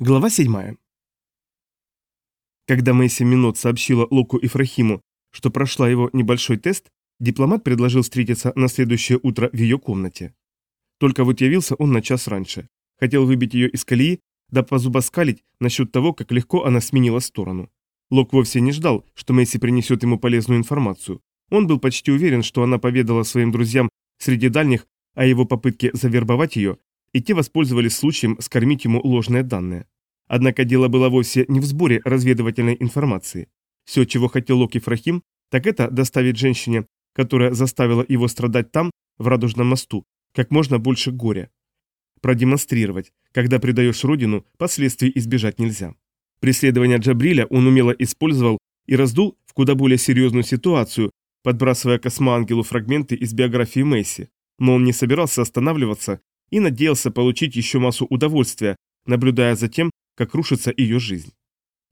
Глава 7. Когда Мэйси Минот сообщила Локу и Фрахиму, что прошла его небольшой тест, дипломат предложил встретиться на следующее утро в ее комнате. Только вот явился он на час раньше. Хотел выбить ее из колеи, да позубоскалить насчет того, как легко она сменила сторону. Лок вовсе не ждал, что Мэйси принесет ему полезную информацию. Он был почти уверен, что она поведала своим друзьям среди дальних о его попытке завербовать ее и те воспользовались случаем скормить ему ложные данные. Однако дело было вовсе не в сборе разведывательной информации. Все, чего хотел Локи Фрахим, так это доставить женщине, которая заставила его страдать там, в Радужном мосту, как можно больше горя. Продемонстрировать, когда предаешь родину, последствий избежать нельзя. Преследование Джабриля он умело использовал и раздул в куда более серьезную ситуацию, подбрасывая космоангелу фрагменты из биографии Месси. Но он не собирался останавливаться и надеялся получить еще массу удовольствия, наблюдая за тем, как рушится ее жизнь.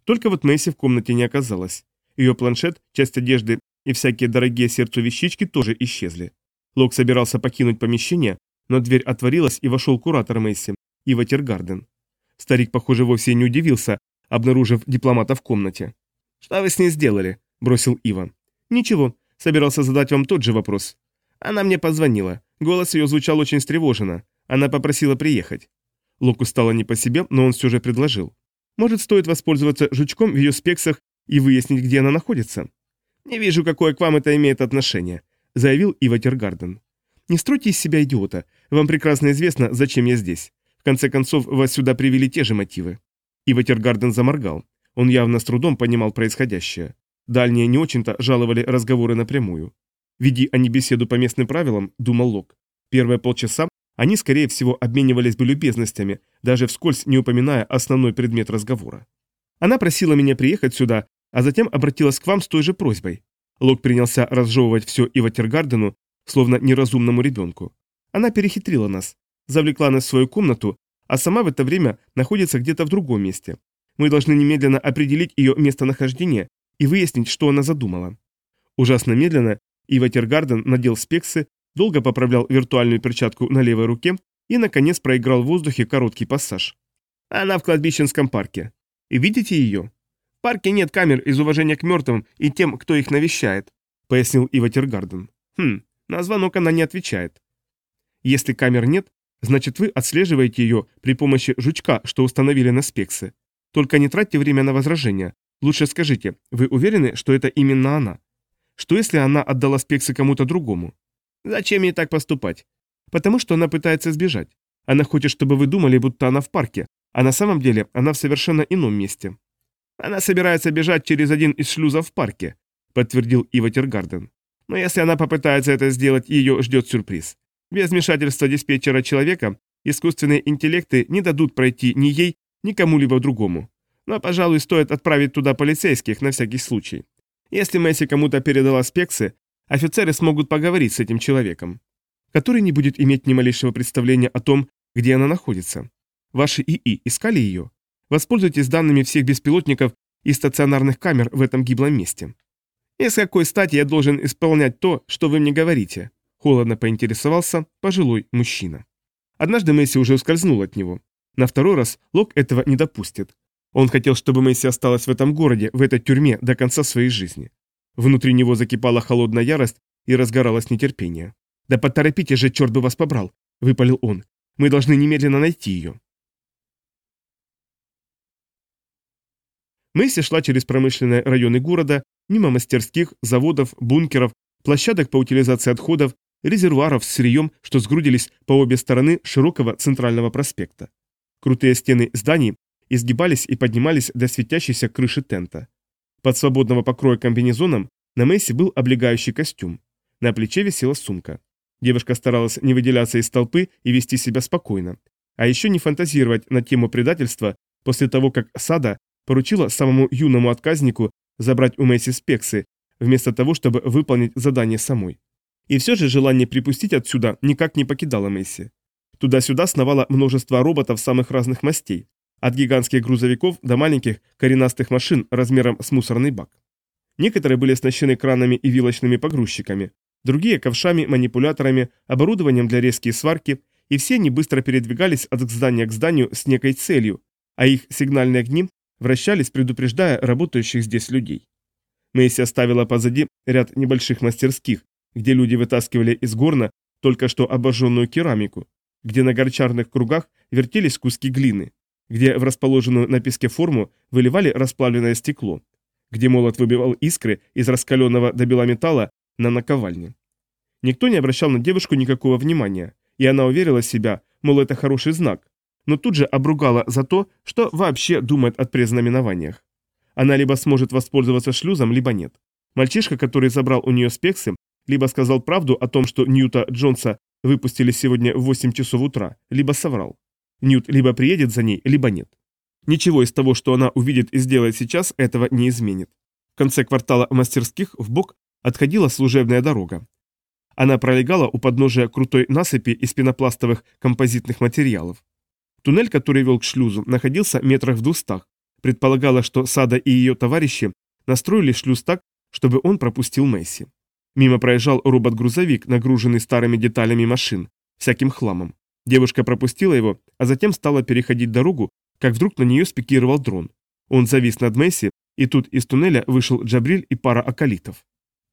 Только вот Мэйси в комнате не оказалось. Ее планшет, часть одежды и всякие дорогие сердцу вещички тоже исчезли. Лок собирался покинуть помещение, но дверь отворилась и вошел куратор Мэйси, Ива Тергарден. Старик, похоже, вовсе не удивился, обнаружив дипломата в комнате. «Что вы с ней сделали?» – бросил Ива. «Ничего, собирался задать вам тот же вопрос. Она мне позвонила. Голос ее звучал очень встревоженно. Она попросила приехать. Локу стало не по себе, но он все же предложил. Может, стоит воспользоваться жучком в ее спексах и выяснить, где она находится? Не вижу, какое к вам это имеет отношение, заявил Ива Тергарден. Не стройте из себя идиота. Вам прекрасно известно, зачем я здесь. В конце концов, вас сюда привели те же мотивы. Ива Тергарден заморгал. Он явно с трудом понимал происходящее. Дальние не очень-то жаловали разговоры напрямую. Веди они беседу по местным правилам, думал Лок. Первые полчаса они, скорее всего, обменивались бы любезностями, даже вскользь не упоминая основной предмет разговора. Она просила меня приехать сюда, а затем обратилась к вам с той же просьбой. Лок принялся разжевывать все Ива Тергардену, словно неразумному ребенку. Она перехитрила нас, завлекла нас в свою комнату, а сама в это время находится где-то в другом месте. Мы должны немедленно определить ее местонахождение и выяснить, что она задумала. Ужасно медленно Ива Тергарден надел спексы, долго поправлял виртуальную перчатку на левой руке и, наконец, проиграл в воздухе короткий пассаж. Она в кладбищенском парке. И видите ее? В парке нет камер из уважения к мертвым и тем, кто их навещает, пояснил Ива Тергарден. Хм, на звонок она не отвечает. Если камер нет, значит вы отслеживаете ее при помощи жучка, что установили на спексы. Только не тратьте время на возражения. Лучше скажите, вы уверены, что это именно она? Что если она отдала спексы кому-то другому? Зачем ей так поступать? Потому что она пытается сбежать. Она хочет, чтобы вы думали, будто она в парке, а на самом деле она в совершенно ином месте. Она собирается бежать через один из шлюзов в парке, подтвердил Ива Тергарден. Но если она попытается это сделать, ее ждет сюрприз. Без вмешательства диспетчера человека искусственные интеллекты не дадут пройти ни ей, ни кому-либо другому. Но, пожалуй, стоит отправить туда полицейских на всякий случай. Если Месси кому-то передала спексы, Офицеры смогут поговорить с этим человеком, который не будет иметь ни малейшего представления о том, где она находится. Ваши ИИ искали ее? Воспользуйтесь данными всех беспилотников и стационарных камер в этом гиблом месте. И с какой стати я должен исполнять то, что вы мне говорите? Холодно поинтересовался пожилой мужчина. Однажды Месси уже ускользнул от него. На второй раз Лок этого не допустит. Он хотел, чтобы Месси осталась в этом городе, в этой тюрьме до конца своей жизни. Внутри него закипала холодная ярость и разгоралось нетерпение. «Да поторопите же, черт бы вас побрал!» – выпалил он. «Мы должны немедленно найти ее». Мэйси шла через промышленные районы города, мимо мастерских, заводов, бункеров, площадок по утилизации отходов, резервуаров с сырьем, что сгрудились по обе стороны широкого центрального проспекта. Крутые стены зданий изгибались и поднимались до светящейся крыши тента. Под свободного покроя комбинезоном на Месси был облегающий костюм. На плече висела сумка. Девушка старалась не выделяться из толпы и вести себя спокойно. А еще не фантазировать на тему предательства после того, как Сада поручила самому юному отказнику забрать у Месси спексы, вместо того, чтобы выполнить задание самой. И все же желание припустить отсюда никак не покидало Месси. Туда-сюда сновало множество роботов самых разных мастей. От гигантских грузовиков до маленьких коренастых машин размером с мусорный бак. Некоторые были оснащены кранами и вилочными погрузчиками, другие – ковшами, манипуляторами, оборудованием для резки и сварки, и все они быстро передвигались от здания к зданию с некой целью, а их сигнальные огни вращались, предупреждая работающих здесь людей. Мэйси оставила позади ряд небольших мастерских, где люди вытаскивали из горна только что обожженную керамику, где на горчарных кругах вертелись куски глины, где в расположенную на песке форму выливали расплавленное стекло, где молот выбивал искры из раскаленного до бела металла на наковальне. Никто не обращал на девушку никакого внимания, и она уверила себя, мол, это хороший знак, но тут же обругала за то, что вообще думает о презнаменованиях. Она либо сможет воспользоваться шлюзом, либо нет. Мальчишка, который забрал у нее спексы, либо сказал правду о том, что Ньюта Джонса выпустили сегодня в 8 часов утра, либо соврал. Ньют либо приедет за ней, либо нет. Ничего из того, что она увидит и сделает сейчас, этого не изменит. В конце квартала мастерских в бок отходила служебная дорога. Она пролегала у подножия крутой насыпи из пенопластовых композитных материалов. Туннель, который вел к шлюзу, находился метрах в двухстах. Предполагала, что Сада и ее товарищи настроили шлюз так, чтобы он пропустил Месси. Мимо проезжал робот-грузовик, нагруженный старыми деталями машин, всяким хламом. Девушка пропустила его, а затем стала переходить дорогу, как вдруг на нее спикировал дрон. Он завис над Месси, и тут из туннеля вышел Джабриль и пара акалитов.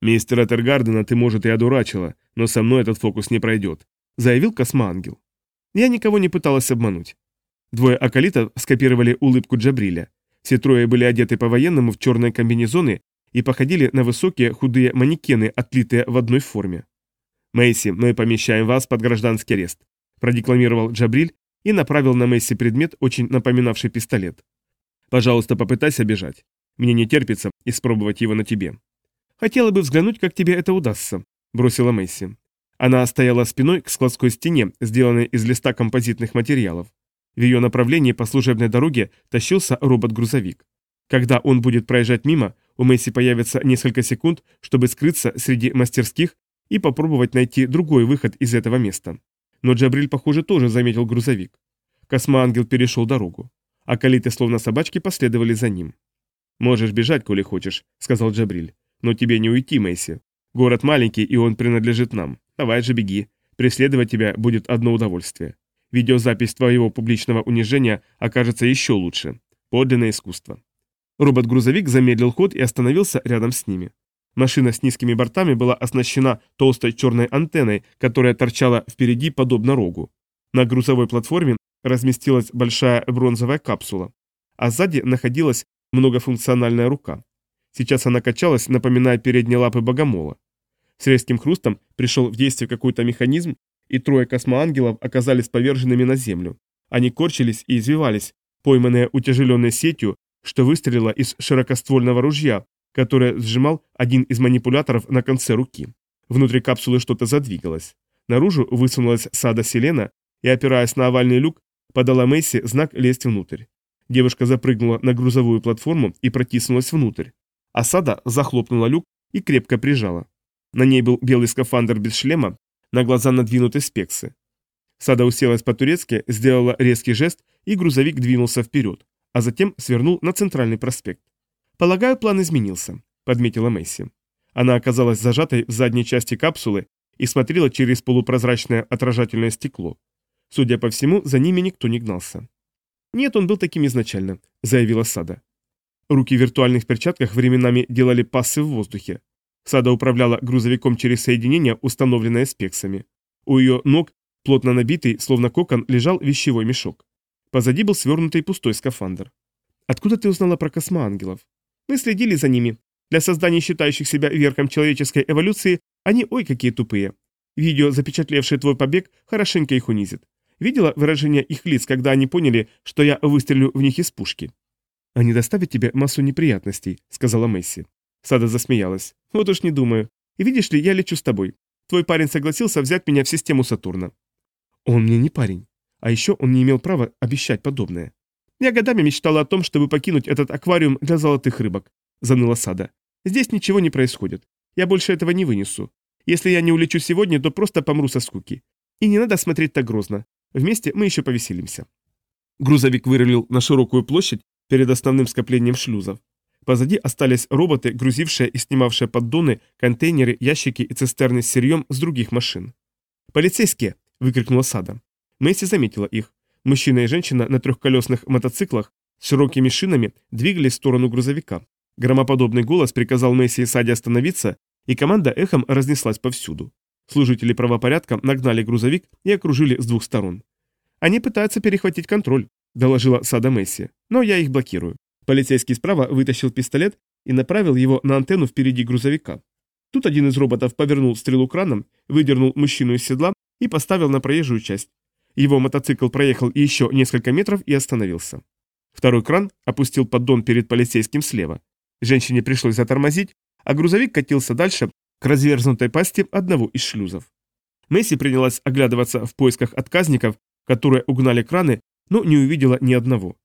«Мистера Тергардена ты, может, и одурачила, но со мной этот фокус не пройдет», — заявил космоангел. Я никого не пыталась обмануть. Двое акалитов скопировали улыбку Джабриля. Все трое были одеты по-военному в черные комбинезоны и походили на высокие худые манекены, отлитые в одной форме. «Мэйси, мы помещаем вас под гражданский арест», – продекламировал Джабриль и направил на Мэйси предмет, очень напоминавший пистолет. «Пожалуйста, попытайся бежать. Мне не терпится испробовать его на тебе». «Хотела бы взглянуть, как тебе это удастся», – бросила Мэйси. Она стояла спиной к складской стене, сделанной из листа композитных материалов. В ее направлении по служебной дороге тащился робот-грузовик. Когда он будет проезжать мимо, у Месси появится несколько секунд, чтобы скрыться среди мастерских и попробовать найти другой выход из этого места. Но Джабриль, похоже, тоже заметил грузовик. Космоангел перешел дорогу. А калиты, словно собачки, последовали за ним. «Можешь бежать, коли хочешь», — сказал Джабриль. «Но тебе не уйти, Мэйси. Город маленький, и он принадлежит нам. Давай же беги. Преследовать тебя будет одно удовольствие. Видеозапись твоего публичного унижения окажется еще лучше. Подлинное искусство». Робот-грузовик замедлил ход и остановился рядом с ними. Машина с низкими бортами была оснащена толстой черной антенной, которая торчала впереди подобно рогу. На грузовой платформе разместилась большая бронзовая капсула, а сзади находилась многофункциональная рука. Сейчас она качалась, напоминая передние лапы богомола. С резким хрустом пришел в действие какой-то механизм, и трое космоангелов оказались поверженными на землю. Они корчились и извивались, пойманные утяжеленной сетью, что выстрелило из широкоствольного ружья, которое сжимал один из манипуляторов на конце руки. Внутри капсулы что-то задвигалось. Наружу высунулась Сада Селена и, опираясь на овальный люк, подала Мэйси знак лезть внутрь. Девушка запрыгнула на грузовую платформу и протиснулась внутрь. А Сада захлопнула люк и крепко прижала. На ней был белый скафандр без шлема, на глаза надвинуты спексы. Сада уселась по-турецки, сделала резкий жест, и грузовик двинулся вперед а затем свернул на центральный проспект. «Полагаю, план изменился», — подметила Месси. Она оказалась зажатой в задней части капсулы и смотрела через полупрозрачное отражательное стекло. Судя по всему, за ними никто не гнался. «Нет, он был таким изначально», — заявила Сада. Руки в виртуальных перчатках временами делали пассы в воздухе. Сада управляла грузовиком через соединение, установленное спексами. У ее ног, плотно набитый, словно кокон, лежал вещевой мешок. Позади был свернутый пустой скафандр. «Откуда ты узнала про космоангелов?» «Мы следили за ними. Для создания считающих себя верхом человеческой эволюции они ой какие тупые. Видео, запечатлевшее твой побег, хорошенько их унизит. Видела выражение их лиц, когда они поняли, что я выстрелю в них из пушки?» «Они доставят тебе массу неприятностей», — сказала Месси. Сада засмеялась. «Вот уж не думаю. И видишь ли, я лечу с тобой. Твой парень согласился взять меня в систему Сатурна». «Он мне не парень». А еще он не имел права обещать подобное. «Я годами мечтала о том, чтобы покинуть этот аквариум для золотых рыбок», — заныла Сада. «Здесь ничего не происходит. Я больше этого не вынесу. Если я не улечу сегодня, то просто помру со скуки. И не надо смотреть так грозно. Вместе мы еще повеселимся». Грузовик вырулил на широкую площадь перед основным скоплением шлюзов. Позади остались роботы, грузившие и снимавшие поддоны, контейнеры, ящики и цистерны с сырьем с других машин. «Полицейские!» – выкрикнула Сада. Месси заметила их. Мужчина и женщина на трехколесных мотоциклах с широкими шинами двигались в сторону грузовика. Громоподобный голос приказал Месси и Саде остановиться, и команда эхом разнеслась повсюду. Служители правопорядка нагнали грузовик и окружили с двух сторон. «Они пытаются перехватить контроль», – доложила Сада Месси, – «но я их блокирую». Полицейский справа вытащил пистолет и направил его на антенну впереди грузовика. Тут один из роботов повернул стрелу краном, выдернул мужчину из седла и поставил на проезжую часть. Его мотоцикл проехал еще несколько метров и остановился. Второй кран опустил поддон перед полицейским слева. Женщине пришлось затормозить, а грузовик катился дальше к разверзнутой пасти одного из шлюзов. Месси принялась оглядываться в поисках отказников, которые угнали краны, но не увидела ни одного.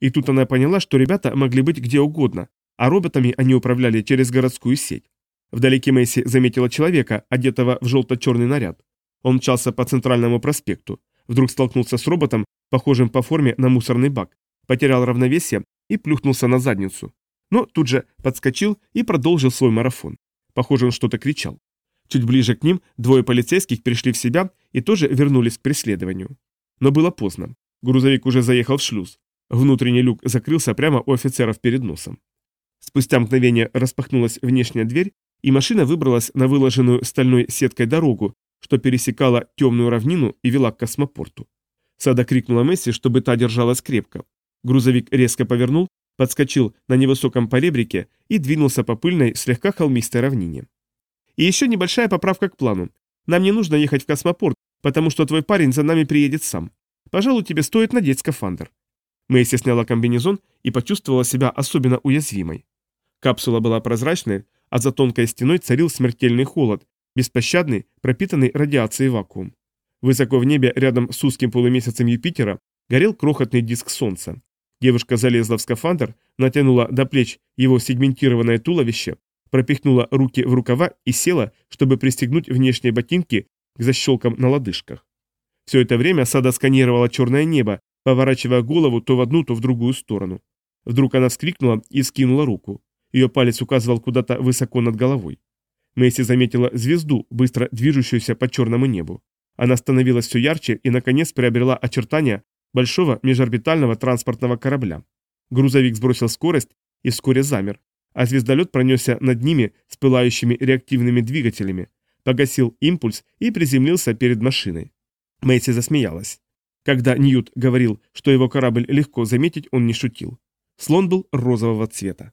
И тут она поняла, что ребята могли быть где угодно, а роботами они управляли через городскую сеть. Вдалеке Месси заметила человека, одетого в желто-черный наряд. Он мчался по центральному проспекту, вдруг столкнулся с роботом, похожим по форме на мусорный бак, потерял равновесие и плюхнулся на задницу. Но тут же подскочил и продолжил свой марафон. Похоже, он что-то кричал. Чуть ближе к ним двое полицейских пришли в себя и тоже вернулись к преследованию. Но было поздно. Грузовик уже заехал в шлюз. Внутренний люк закрылся прямо у офицеров перед носом. Спустя мгновение распахнулась внешняя дверь, и машина выбралась на выложенную стальной сеткой дорогу, что пересекала темную равнину и вела к космопорту. Сада крикнула Месси, чтобы та держалась крепко. Грузовик резко повернул, подскочил на невысоком поребрике и двинулся по пыльной, слегка холмистой равнине. И еще небольшая поправка к плану. Нам не нужно ехать в космопорт, потому что твой парень за нами приедет сам. Пожалуй, тебе стоит надеть скафандр. Мэйси сняла комбинезон и почувствовала себя особенно уязвимой. Капсула была прозрачной, а за тонкой стеной царил смертельный холод, беспощадный, пропитанный радиацией вакуум. Высоко в небе, рядом с узким полумесяцем Юпитера, горел крохотный диск Солнца. Девушка залезла в скафандр, натянула до плеч его сегментированное туловище, пропихнула руки в рукава и села, чтобы пристегнуть внешние ботинки к защелкам на лодыжках. Все это время Сада сканировала черное небо, поворачивая голову то в одну, то в другую сторону. Вдруг она вскрикнула и скинула руку. Ее палец указывал куда-то высоко над головой. Месси заметила звезду, быстро движущуюся по черному небу. Она становилась все ярче и, наконец, приобрела очертания большого межорбитального транспортного корабля. Грузовик сбросил скорость и вскоре замер, а звездолет пронесся над ними с пылающими реактивными двигателями, погасил импульс и приземлился перед машиной. Мэйси засмеялась. Когда Ньют говорил, что его корабль легко заметить, он не шутил. Слон был розового цвета.